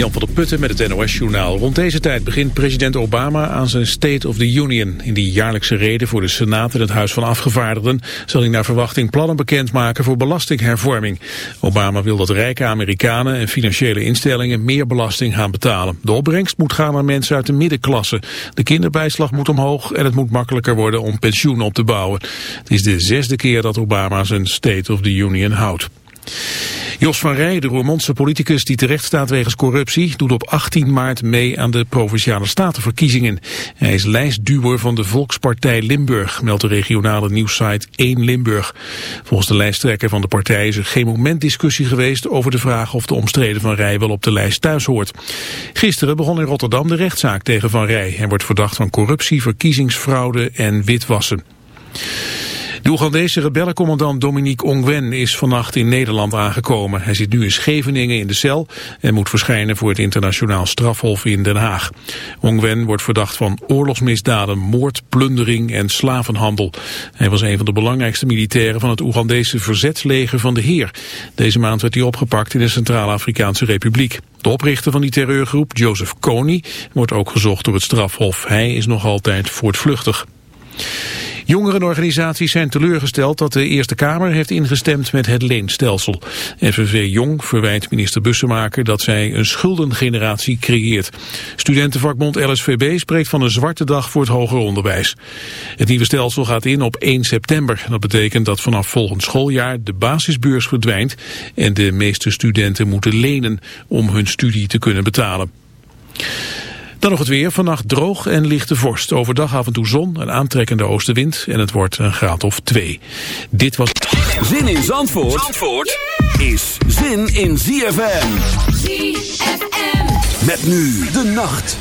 Jan van der Putten met het NOS-journaal. Rond deze tijd begint president Obama aan zijn State of the Union. In die jaarlijkse reden voor de Senaat en het Huis van Afgevaardigden... zal hij naar verwachting plannen bekendmaken voor belastinghervorming. Obama wil dat rijke Amerikanen en financiële instellingen... meer belasting gaan betalen. De opbrengst moet gaan naar mensen uit de middenklasse. De kinderbijslag moet omhoog en het moet makkelijker worden om pensioen op te bouwen. Het is de zesde keer dat Obama zijn State of the Union houdt. Jos van Rij, de Roermondse politicus die terecht staat wegens corruptie, doet op 18 maart mee aan de Provinciale Statenverkiezingen. Hij is lijstduwer van de Volkspartij Limburg, meldt de regionale nieuwssite 1 Limburg. Volgens de lijsttrekker van de partij is er geen moment discussie geweest over de vraag of de omstreden Van Rij wel op de lijst thuis hoort. Gisteren begon in Rotterdam de rechtszaak tegen Van Rij. Hij wordt verdacht van corruptie, verkiezingsfraude en witwassen. De Oegandese rebellencommandant Dominique Ongwen is vannacht in Nederland aangekomen. Hij zit nu in Scheveningen in de cel en moet verschijnen voor het internationaal strafhof in Den Haag. Ongwen wordt verdacht van oorlogsmisdaden, moord, plundering en slavenhandel. Hij was een van de belangrijkste militairen van het Oegandese verzetsleger van de Heer. Deze maand werd hij opgepakt in de Centraal-Afrikaanse Republiek. De oprichter van die terreurgroep, Joseph Kony, wordt ook gezocht door het strafhof. Hij is nog altijd voortvluchtig. Jongerenorganisaties zijn teleurgesteld dat de Eerste Kamer heeft ingestemd met het leenstelsel. FNV Jong verwijt minister Bussemaker dat zij een schuldengeneratie creëert. Studentenvakbond LSVB spreekt van een zwarte dag voor het hoger onderwijs. Het nieuwe stelsel gaat in op 1 september. Dat betekent dat vanaf volgend schooljaar de basisbeurs verdwijnt en de meeste studenten moeten lenen om hun studie te kunnen betalen. Dan nog het weer. Vannacht droog en lichte vorst. Overdag af en toe zon, een aantrekkende oostenwind en het wordt een graad of twee. Dit was... Zin in Zandvoort, Zandvoort is zin in ZFM. ZFM. Met nu de nacht.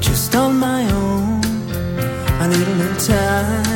just on my own. I need a little time.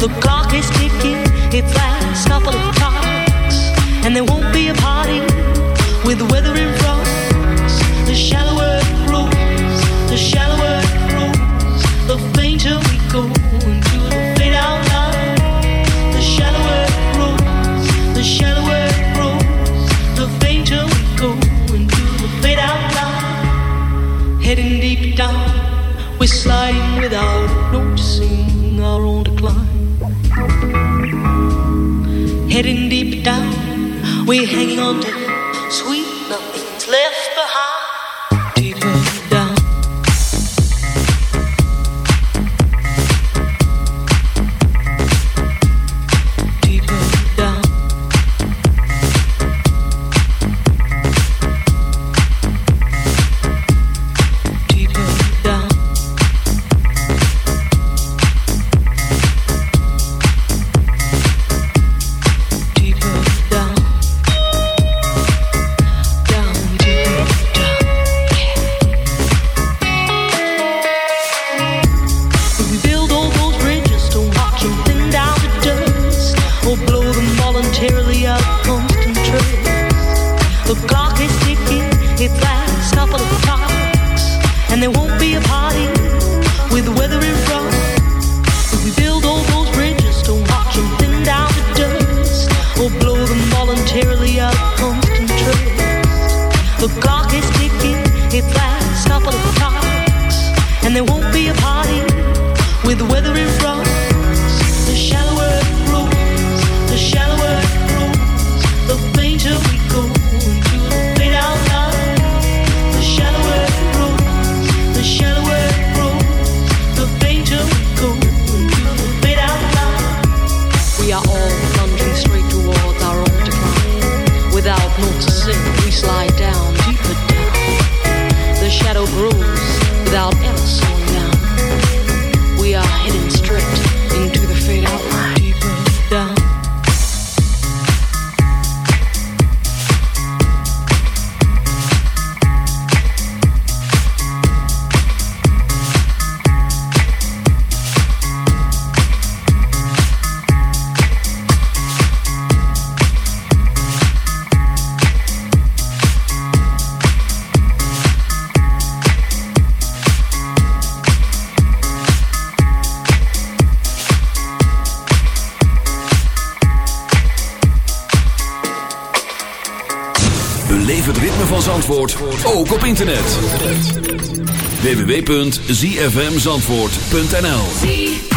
The clock is ticking, it lasts a couple of clocks, and there won't be a party with the weather. hanging on to www.zfmzandvoort.nl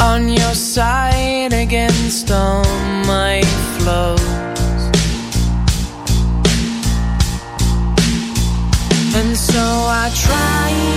on your side against all my flaws. And so I try.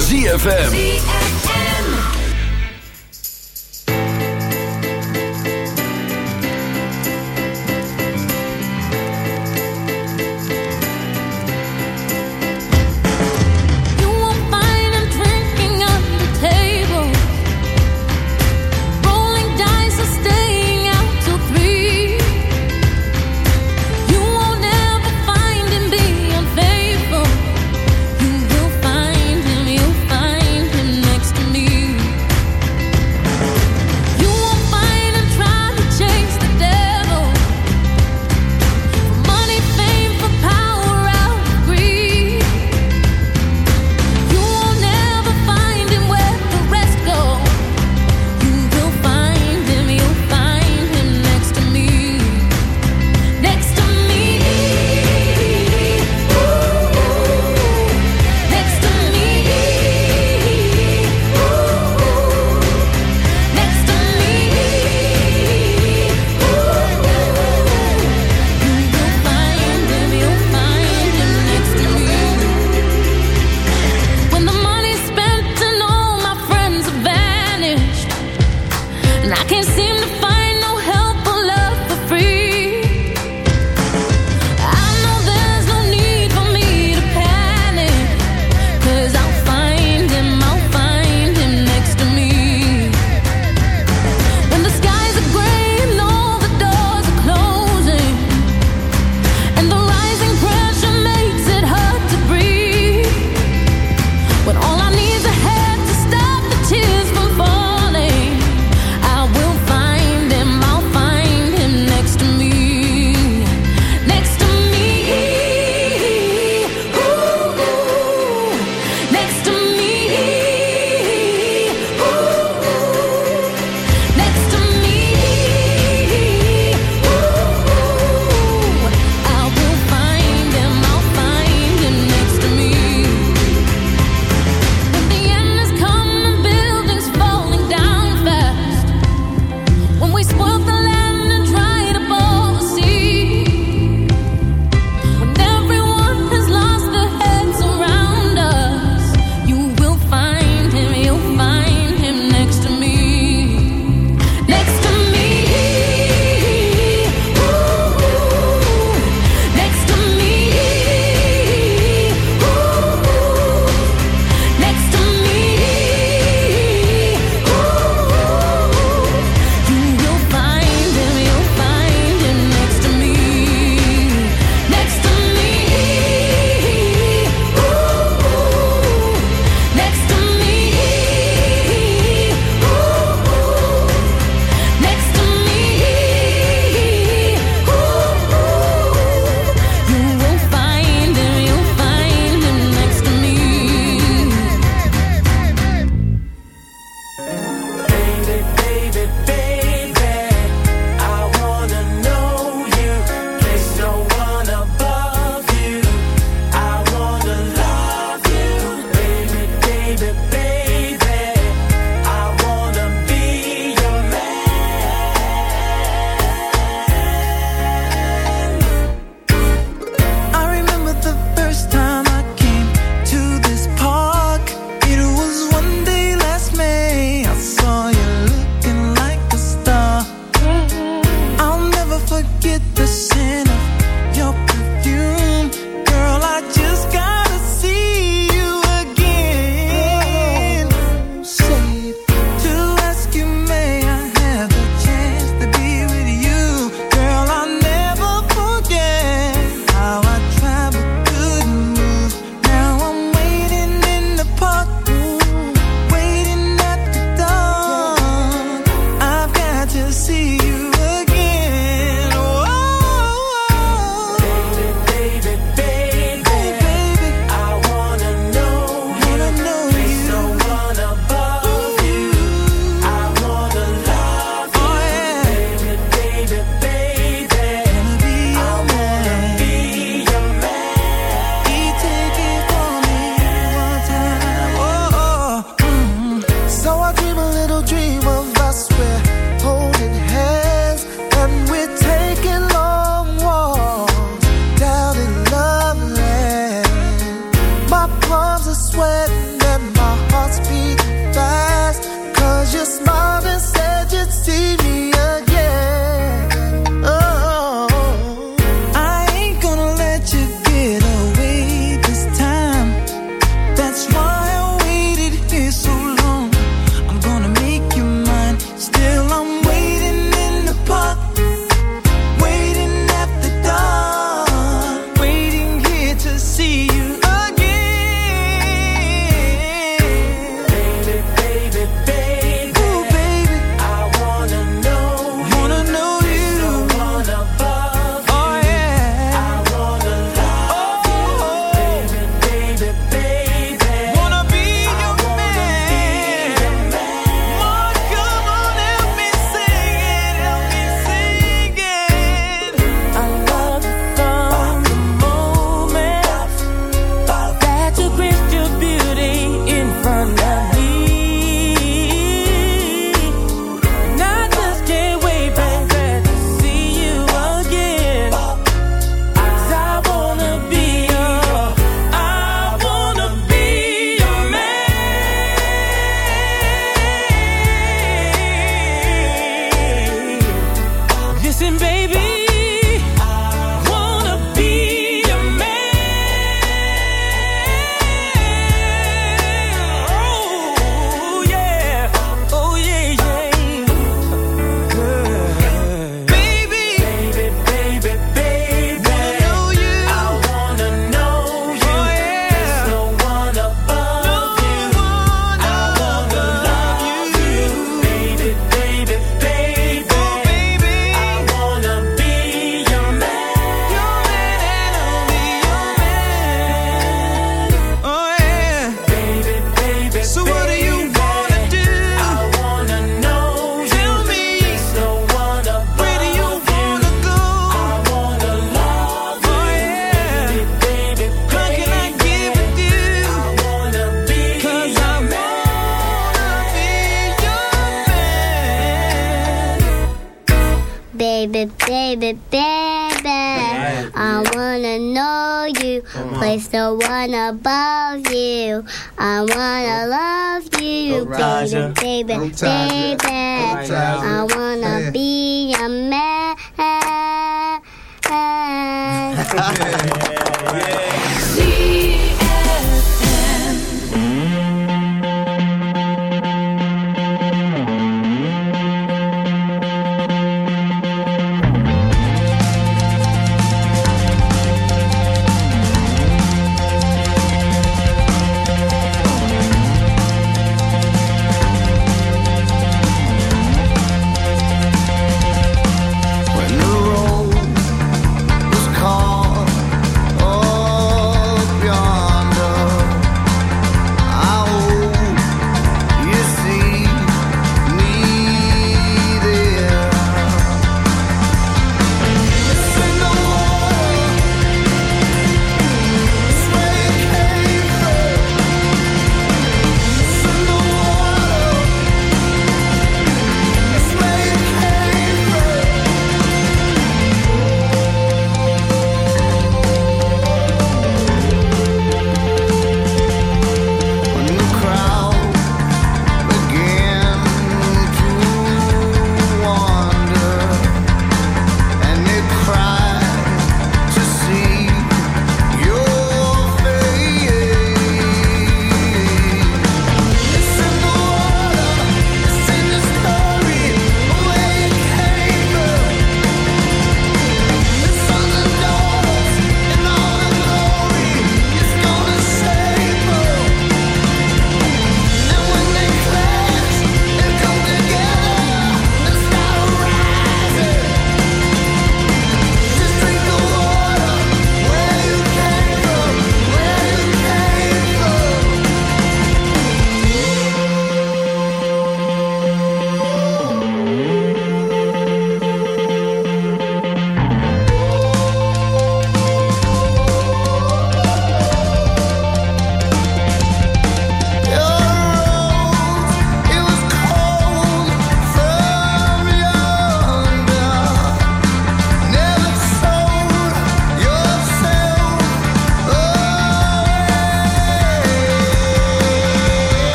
ZFM.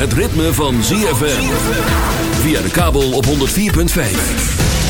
Het ritme van ZFM. Via de kabel op 104.5.